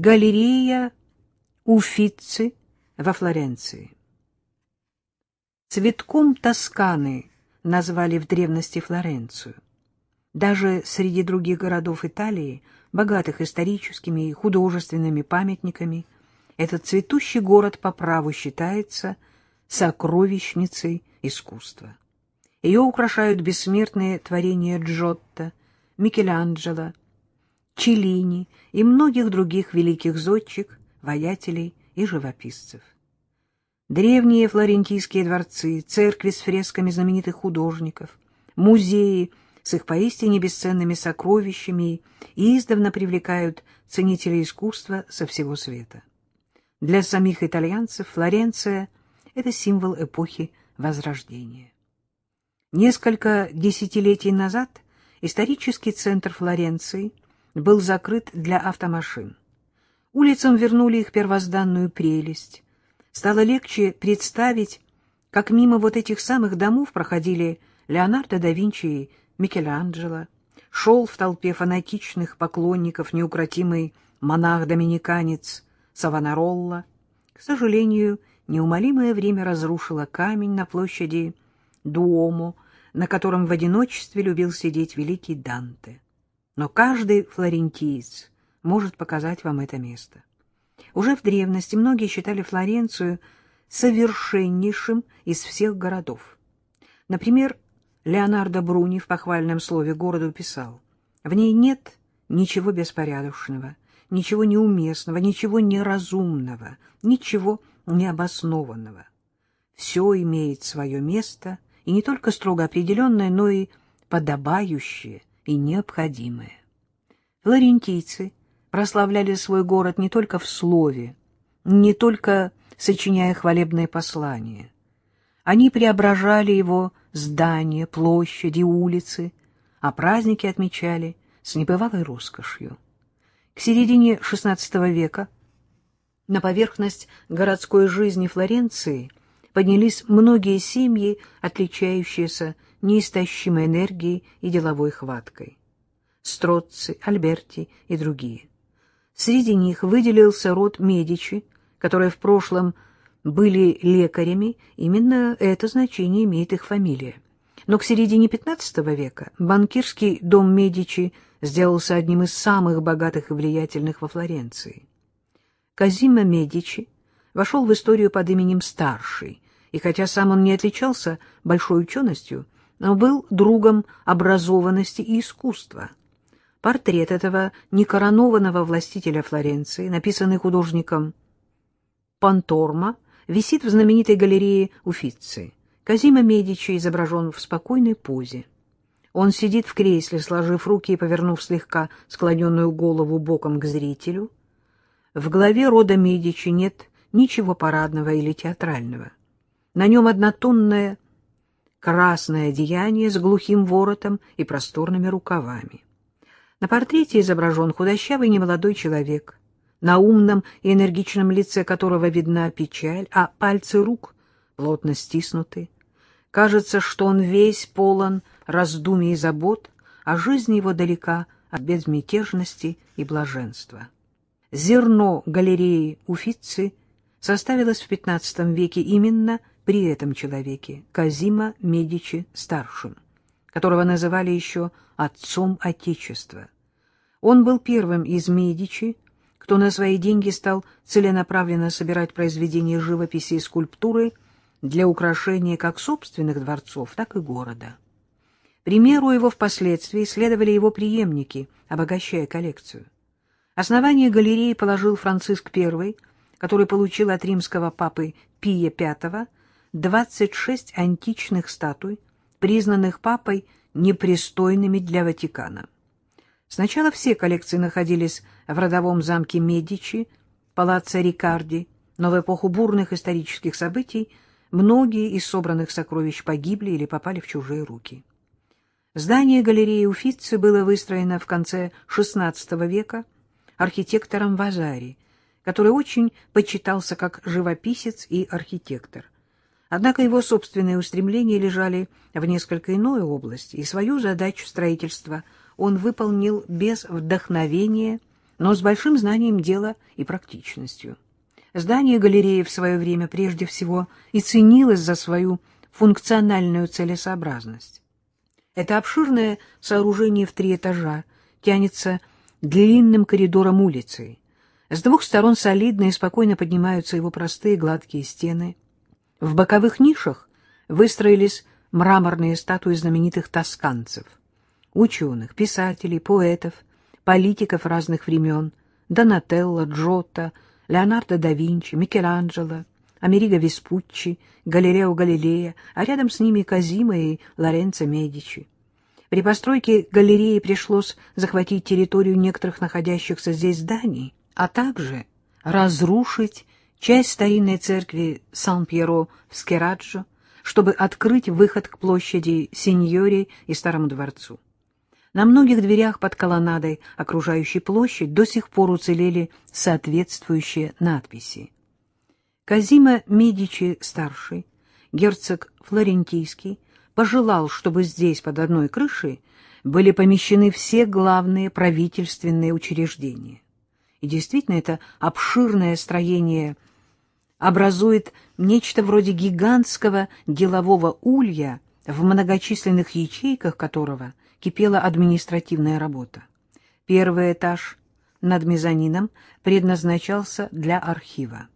Галерея Уффици во Флоренции. Цветком Тосканы назвали в древности Флоренцию. Даже среди других городов Италии, богатых историческими и художественными памятниками, этот цветущий город по праву считается сокровищницей искусства. Ее украшают бессмертные творения Джотто, Микеланджело, Челлини и многих других великих зодчих, воятелей и живописцев. Древние флорентийские дворцы, церкви с фресками знаменитых художников, музеи с их поистине бесценными сокровищами издавна привлекают ценителей искусства со всего света. Для самих итальянцев Флоренция — это символ эпохи Возрождения. Несколько десятилетий назад исторический центр Флоренции — был закрыт для автомашин. Улицам вернули их первозданную прелесть. Стало легче представить, как мимо вот этих самых домов проходили Леонардо да Винчи и Микеланджело, шел в толпе фанатичных поклонников неукротимый монах-доминиканец Савонаролла. К сожалению, неумолимое время разрушило камень на площади Дуомо, на котором в одиночестве любил сидеть великий Данте но каждый флорентиец может показать вам это место. Уже в древности многие считали Флоренцию совершеннейшим из всех городов. Например, Леонардо Бруни в похвальном слове городу писал, «В ней нет ничего беспорядочного, ничего неуместного, ничего неразумного, ничего необоснованного. Все имеет свое место, и не только строго определенное, но и подобающее, и необходимое. Флорентийцы прославляли свой город не только в слове, не только сочиняя хвалебные послания. Они преображали его здания, площади, улицы, а праздники отмечали с небывалой роскошью. К середине XVI века на поверхность городской жизни Флоренции поднялись многие семьи, отличающиеся неистощимой энергией и деловой хваткой. Строцци, Альберти и другие. Среди них выделился род Медичи, которые в прошлом были лекарями, именно это значение имеет их фамилия. Но к середине XV века банкирский дом Медичи сделался одним из самых богатых и влиятельных во Флоренции. Казима Медичи вошел в историю под именем Старший, и хотя сам он не отличался большой ученостью, но был другом образованности и искусства. Портрет этого некоронованного властителя Флоренции, написанный художником Панторма, висит в знаменитой галерее Уффици. Казима Медичи изображен в спокойной позе. Он сидит в кресле, сложив руки и повернув слегка склоненную голову боком к зрителю. В главе рода Медичи нет ничего парадного или театрального. На нем однотонная красное одеяние с глухим воротом и просторными рукавами. На портрете изображен худощавый немолодой человек, на умном и энергичном лице которого видна печаль, а пальцы рук плотно стиснуты. Кажется, что он весь полон раздумий и забот, а жизнь его далека от безмятежности и блаженства. Зерно галереи Уфицы составилось в XV веке именно при этом человеке, Казима Медичи-старшим, которого называли еще «отцом Отечества». Он был первым из Медичи, кто на свои деньги стал целенаправленно собирать произведения живописи и скульптуры для украшения как собственных дворцов, так и города. Примеру его впоследствии следовали его преемники, обогащая коллекцию. Основание галереи положил Франциск I, который получил от римского папы Пия V 26 античных статуй, признанных папой непристойными для Ватикана. Сначала все коллекции находились в родовом замке Медичи, палаццо Рикарди, но в эпоху бурных исторических событий многие из собранных сокровищ погибли или попали в чужие руки. Здание галереи Уффици было выстроено в конце XVI века архитектором Вазари, который очень почитался как живописец и архитектор – Однако его собственные устремления лежали в несколько иной области, и свою задачу строительства он выполнил без вдохновения но с большим знанием дела и практичностью. Здание галереи в свое время прежде всего и ценилось за свою функциональную целесообразность. Это обширное сооружение в три этажа тянется длинным коридором улицей. С двух сторон солидно и спокойно поднимаются его простые гладкие стены. В боковых нишах выстроились мраморные статуи знаменитых тосканцев, ученых, писателей, поэтов, политиков разных времен, Донателло, Джотто, Леонардо да Винчи, Микеланджело, Америго Веспуччи, Галилео Галилея, а рядом с ними Казима и Лоренцо Медичи. При постройке галереи пришлось захватить территорию некоторых находящихся здесь зданий, а также разрушить часть старинной церкви Сан-Пьеро в Скераджо, чтобы открыть выход к площади Синьори и Старому дворцу. На многих дверях под колоннадой, окружающей площадь, до сих пор уцелели соответствующие надписи. Казима Медичи-старший, герцог Флорентийский, пожелал, чтобы здесь, под одной крышей, были помещены все главные правительственные учреждения. И действительно, это обширное строение образует нечто вроде гигантского делового улья, в многочисленных ячейках которого кипела административная работа. Первый этаж над мезонином предназначался для архива.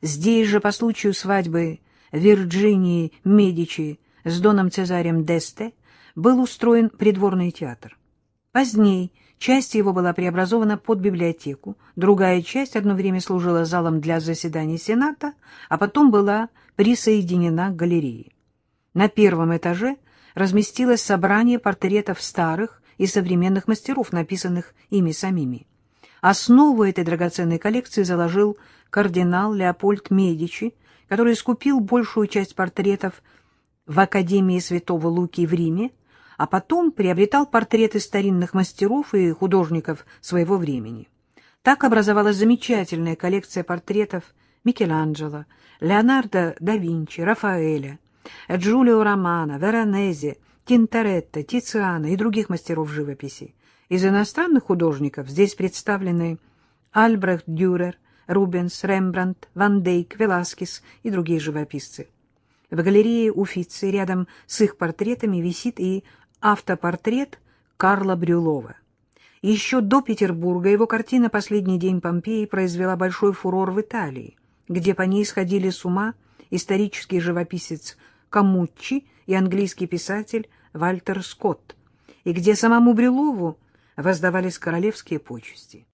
Здесь же, по случаю свадьбы Вирджинии Медичи с доном Цезарем Десте, был устроен придворный театр. Позднее часть его была преобразована под библиотеку, другая часть одно время служила залом для заседаний Сената, а потом была присоединена к галерее. На первом этаже разместилось собрание портретов старых и современных мастеров, написанных ими самими. Основу этой драгоценной коллекции заложил кардинал Леопольд Медичи, который скупил большую часть портретов в Академии Святого Луки в Риме, а потом приобретал портреты старинных мастеров и художников своего времени. Так образовалась замечательная коллекция портретов Микеланджело, Леонардо да Винчи, Рафаэля, Джулио Романо, Веронезе, Тинторетто, Тициана и других мастеров живописи. Из иностранных художников здесь представлены Альбрехт Дюрер, Рубенс, Рембрандт, Ван Дейк, Веласкес и другие живописцы. В галерее Уфицы рядом с их портретами висит и автопортрет Карла Брюлова. Еще до Петербурга его картина «Последний день Помпеи» произвела большой фурор в Италии, где по ней сходили с ума исторический живописец Камуччи и английский писатель Вальтер Скотт, и где самому Брюлову воздавались королевские почести.